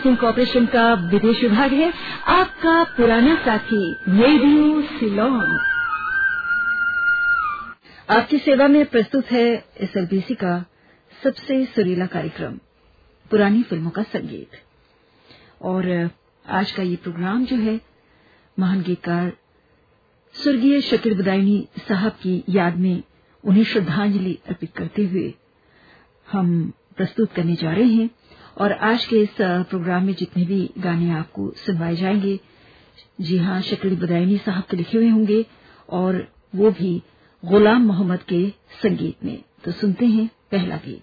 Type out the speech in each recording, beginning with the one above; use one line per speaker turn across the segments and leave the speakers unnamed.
Broadcasting corporation का विदेश विभाग है। आपका पुराना साथी रेडियो सिलोन आपकी सेवा में प्रस्तुत है एसएलबीसी का सबसे सुरीला कार्यक्रम, पुरानी फ़िल्मों का संगीत। और, आज का ये प्रोग्राम जो है, महान गीतकार स्वर्गीय शकीर बदायनी साहब की याद में उन्हें श्रद्धांजलि अर्पित करते हुए हम प्रस्तुत करने जा रहे हैं। और आज के इस प्रोग्राम में जितने भी गाने आपको सुनवाए जाएँगे, जी हाँ शकीर बदायनी साहब के लिखे हुए होंगे और वो भी गुलाम मोहम्मद के संगीत में। तो सुनते हैं पहला गीत।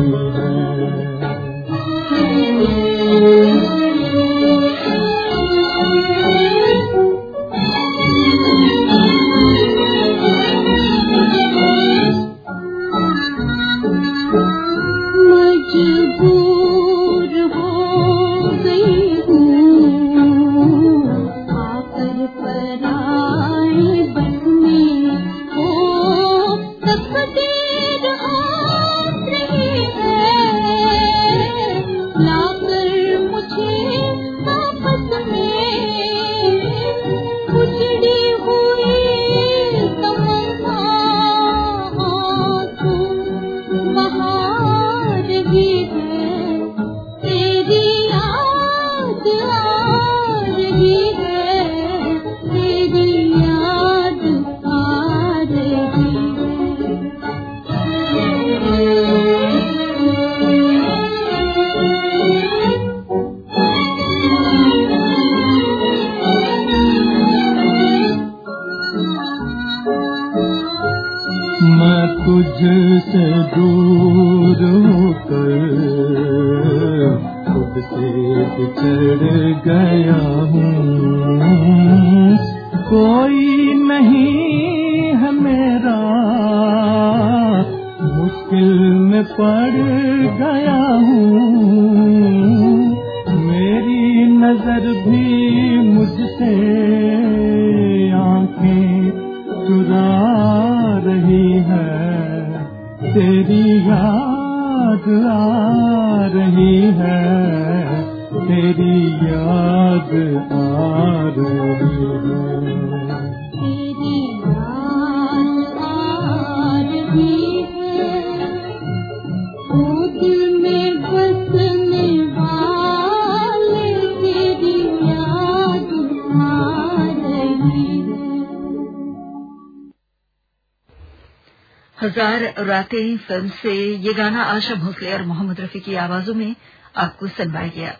रातें फ़िल्म से ये गाना आशा भोसले और मोहम्मद रफी की आवाजों में आपको सुनवाया गया।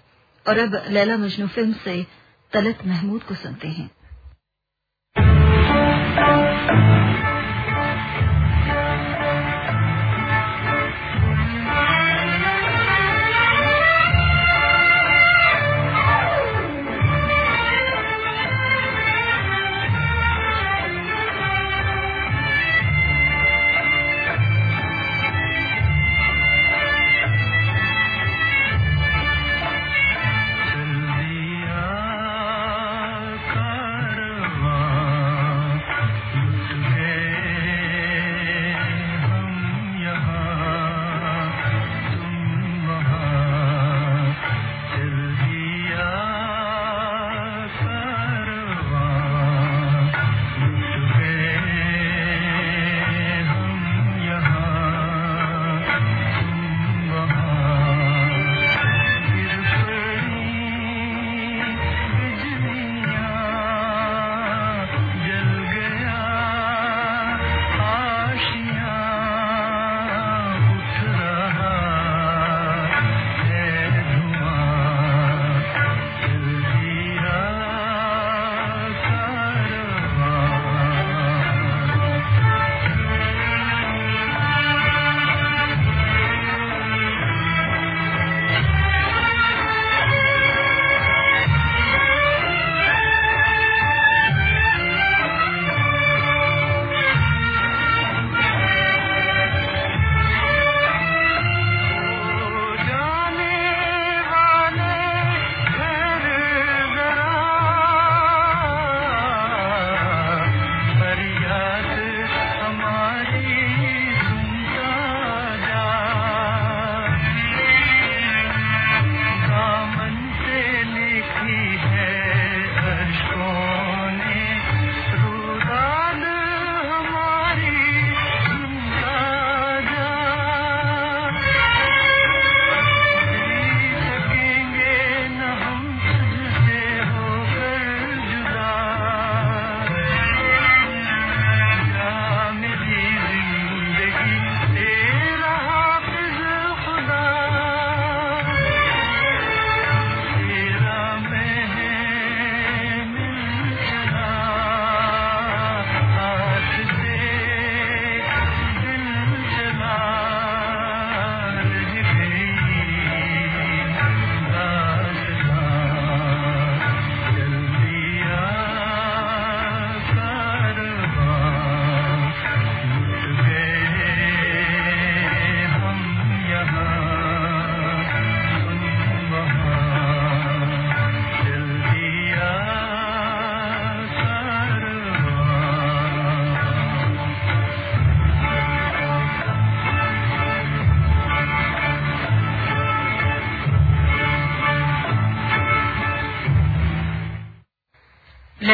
और अब लैला मजनू फ़िल्म से तलत महमूद को सुनते हैं।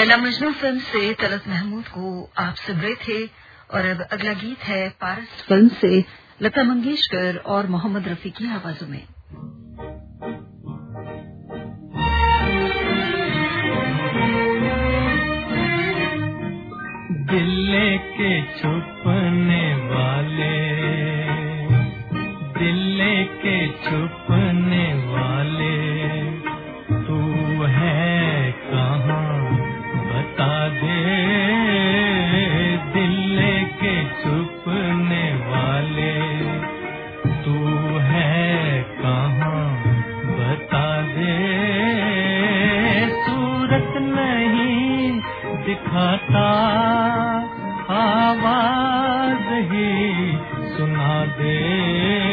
लैला मजनू फ़िल्म से तलत महमूद को आप सुन रहे थे, और अब अगला गीत है पारस फ़िल्म से लता मंगेशकर और मोहम्मद रफी की आवाजों में।
दिल के छुपने वाले, दिल के छुप दिखाता आवाज़ ही सुना दे।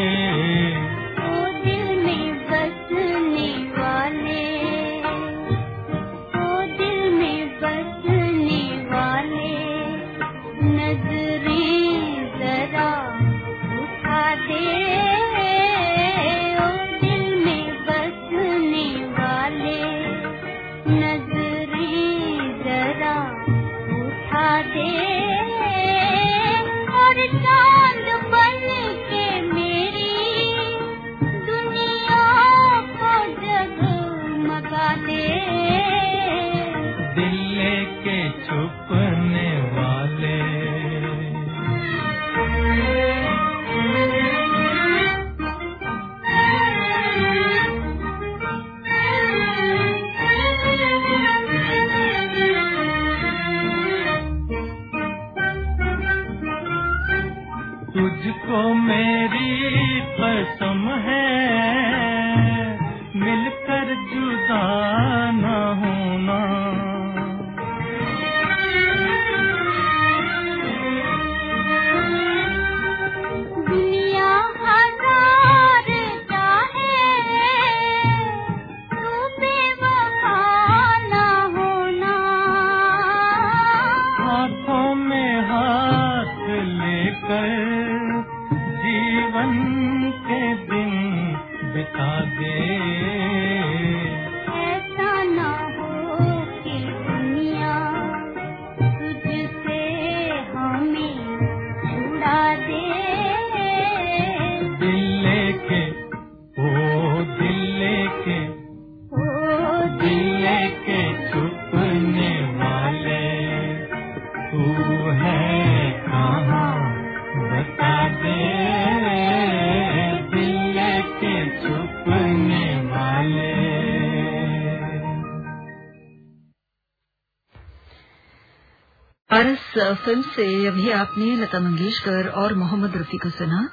फ़िल्म से अभी आपने लता मंगेशकर और मोहम्मद रफी को सुना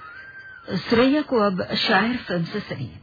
श्रेया को अब शायर फ़िल्म से सुनिए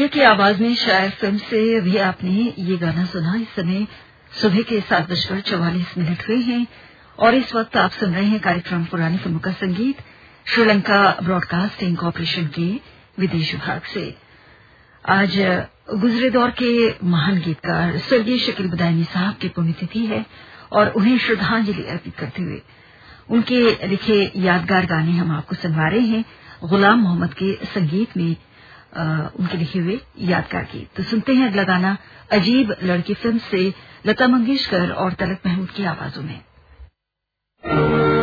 सुरैया की आवाज़ में शायर फ़िल्म से अभी आपने ये गाना सुना। इस समय सुबह के सात बजकर चौवालीस मिनट हुए हैं और इस वक्त आप सुन रहे हैं कार्यक्रम पुरानी फ़िल्मों का संगीत, श्रीलंका ब्रॉडकास्टिंग कॉरपोरेशन के विदेश विभाग से। आज गुजरे दौर के महान गीतकार स्वर्गीय शकील बदायनी साहब की पुण्यतिथि है और उन्हें श्रद्धांजलि अर्पित करते हुए उनके लिखे यादगार गाने हम आपको सुनवा रहे हैं। गुलाम मोहम्मद के संगीत में उनके लिखे हुए यादगार गीत। तो सुनते हैं अगला गाना, अजीब लड़की फ़िल्म से लता मंगेशकर और तलक महमूद की आवाजों में।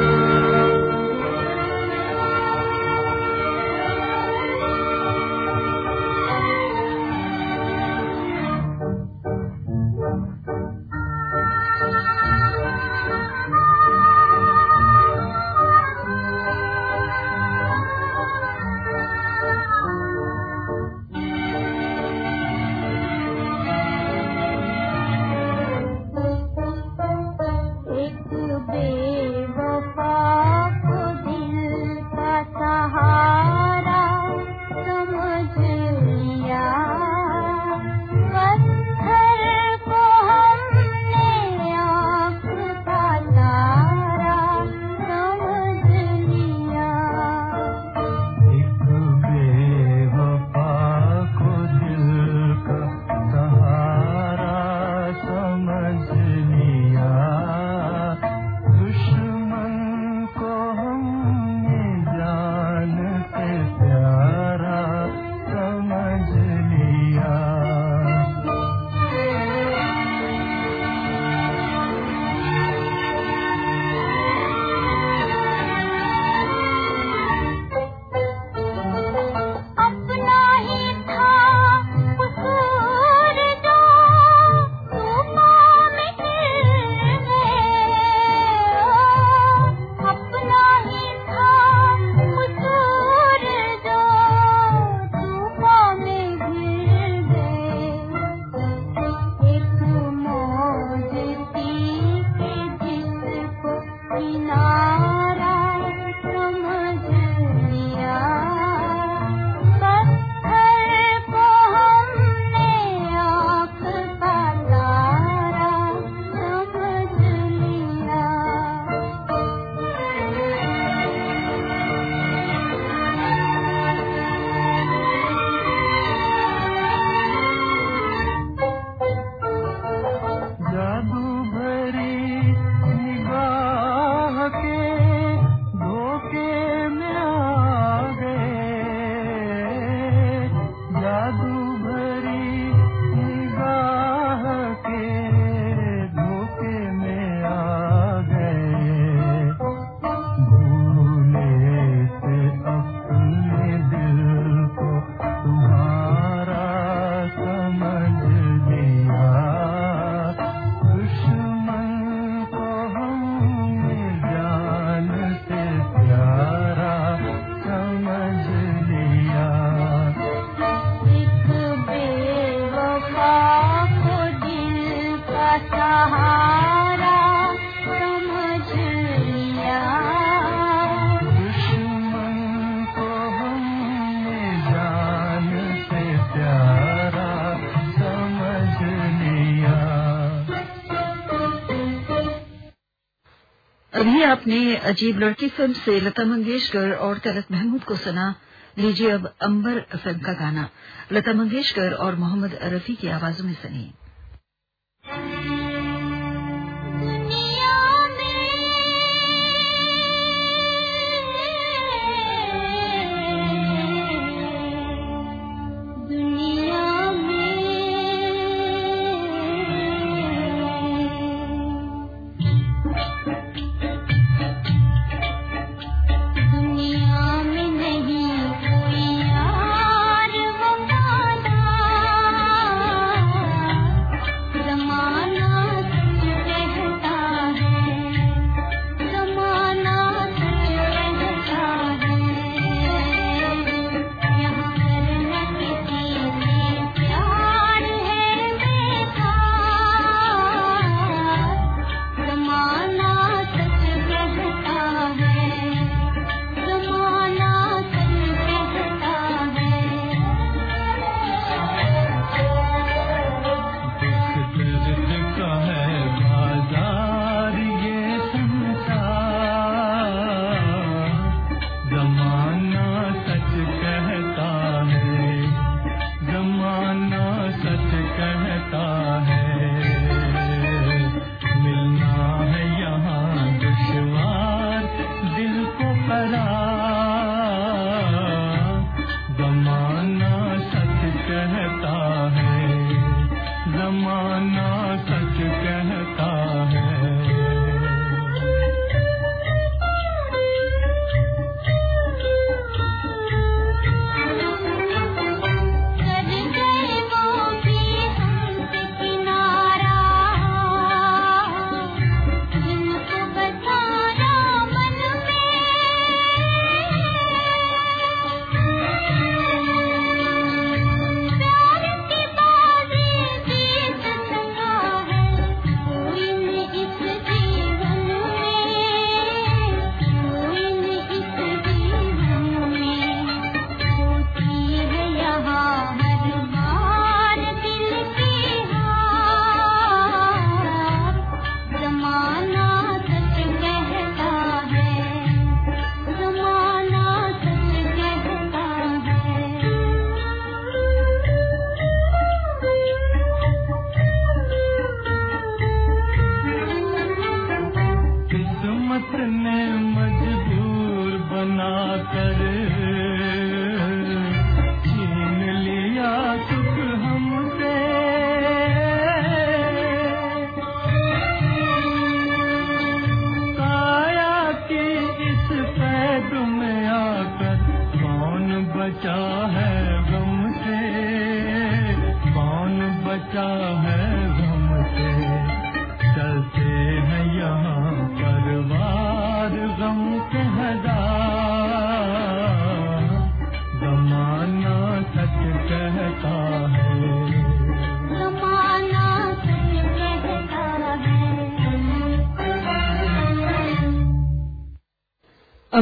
आपने अजीब लड़की फ़िल्म से लता मंगेशकर और तलत महमूद को सुना। लीजिए अब अंबर फ़िल्म का गाना। लता मंगेशकर और मोहम्मद रफी की आवाजों में सुनिए।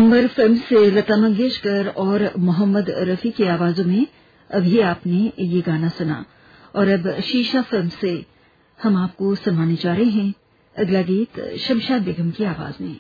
अंबर फ़िल्म से लता मंगेशकर और मोहम्मद रफी की आवाजों में अभी आपने ये गाना सुना। और अब शीशा फ़िल्म से हम आपको सुनाने जा रहे हैं अगला गीत शमशाद बेगम की आवाज़ में।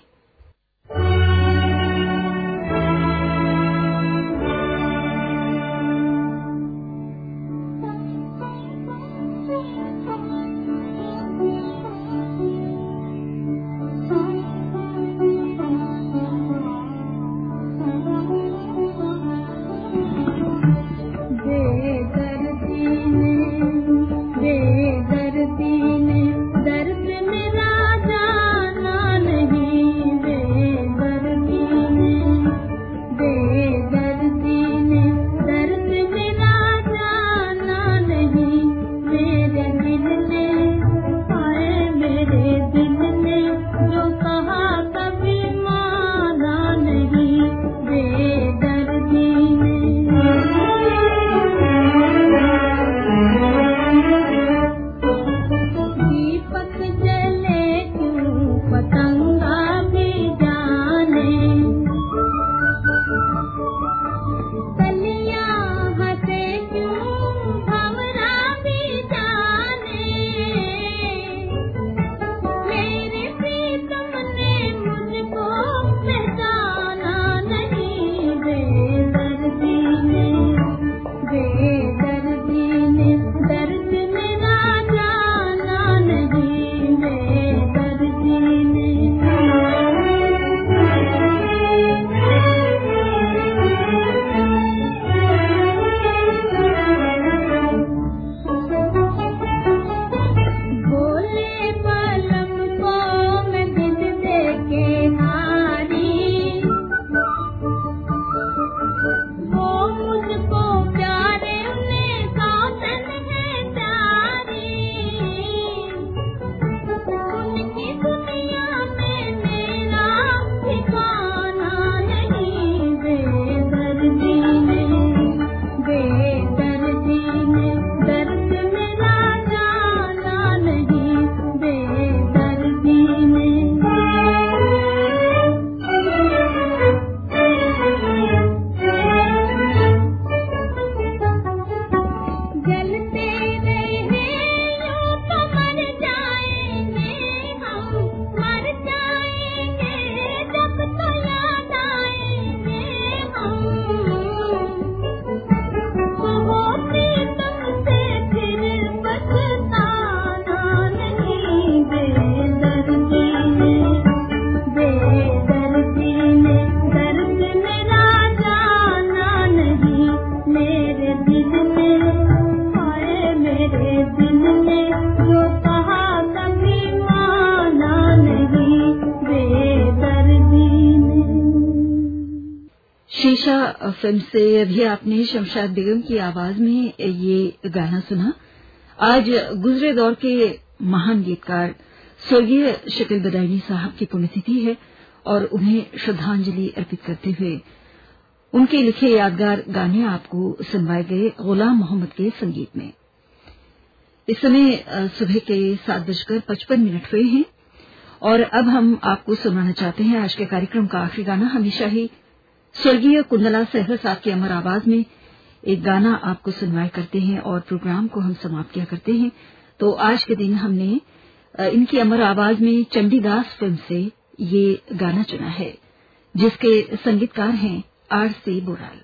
शीशा फ़िल्म से अभी आपने शमशाद बेगम की आवाज़ में ये गाना सुना। आज गुजरे दौर के महान गीतकार स्वर्गीय शकील बदायनी साहब की पुण्यतिथि है और उन्हें श्रद्धांजलि अर्पित करते हुए उनके लिखे यादगार गाने आपको सुनवाए गए गुलाम मोहम्मद के संगीत में। इस समय सुबह के सात बजकर पचपन मिनट हुए हैं और अब हम आपको सुनाना चाहते हैं। आज के कार्यक्रम का आखिरी गाना हमेशा ही स्वर्गीय कुंदला सहर साहब की अमर आवाज़ में एक गाना आपको सुनवाया करते हैं और प्रोग्राम को हम समाप्त किया करते हैं। तो आज के दिन हमने इनकी अमर आवाज़ में चंडीदास फ़िल्म से ये गाना चुना है, जिसके संगीतकार हैं आर सी बोराल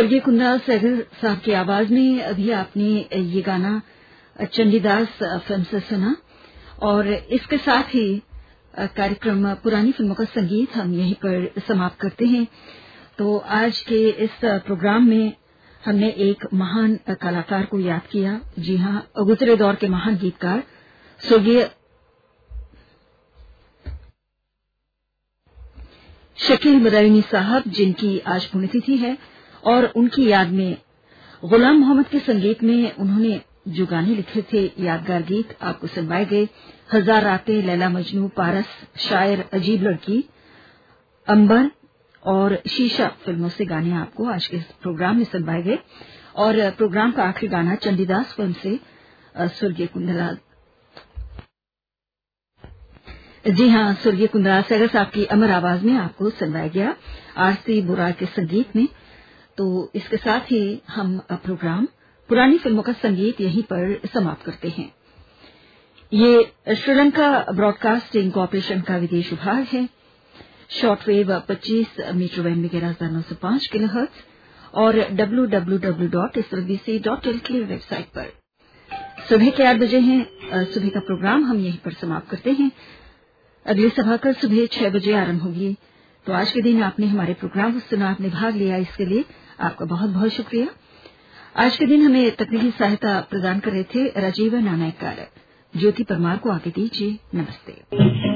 स्वर्गीय कुंदा सहगल साहब की आवाज़ में अभी आपने ये गाना चंडीदास फ़िल्म से सुना। और इसके साथ ही कार्यक्रम पुरानी फ़िल्मों का संगीत हम यहीं पर समाप्त करते हैं। तो आज के इस प्रोग्राम में हमने एक महान कलाकार को याद किया। जी हाँ गुजरे दौर के महान गीतकार, स्वर्गीय शकील मदायनी साहब, जिनकी आज पुण्यतिथि है। और उनकी याद में, गुलाम मोहम्मद के संगीत में उन्होंने जो गाने लिखे थे, यादगार गीत आपको सुनवाए गए। हज़ार रातें लैला मजनू, पारस, शायर, अजीब लड़की, अंबर और शीशा फ़िल्मों से गाने आपको आज के प्रोग्राम में सुनवाए गए। और प्रोग्राम का आखिरी गाना चंडीदास फ़िल्म से स्वर्गीय कुंदलाल जी हाँ स्वर्गीय कुंदलाल सैगर साहब की अमर आवाज़ में आपको सुनवाया गया। आरसी बुरा के संगीत में तो इसके साथ ही हम प्रोग्राम पुरानी फ़िल्मों का संगीत यहीं पर समाप्त करते हैं। ये श्रीलंका ब्रॉडकास्टिंग कॉरपोरेशन का विदेश विभाग है। शॉर्टवेव 25 मीटर वैन में ग्यारह नौ सौ पाँच किलो हर्ट्ज और W W W dot dot L की वेबसाइट पर। सुबह के आठ बजे हैं। सुबह का प्रोग्राम हम यहीं पर समाप्त करते हैं। अगली सभा कल सुबह छह बजे आरंभ होगी। तो आज के दिन आपने हमारे प्रोग्राम को सुना, आपने भाग लिया। इसके लिए आपका बहुत बहुत शुक्रिया। आज के दिन हमें तकनीकी सहायता प्रदान कर रहे थे राजीव नानायकार ज्योति परमार को आगे दीजिए। नमस्ते।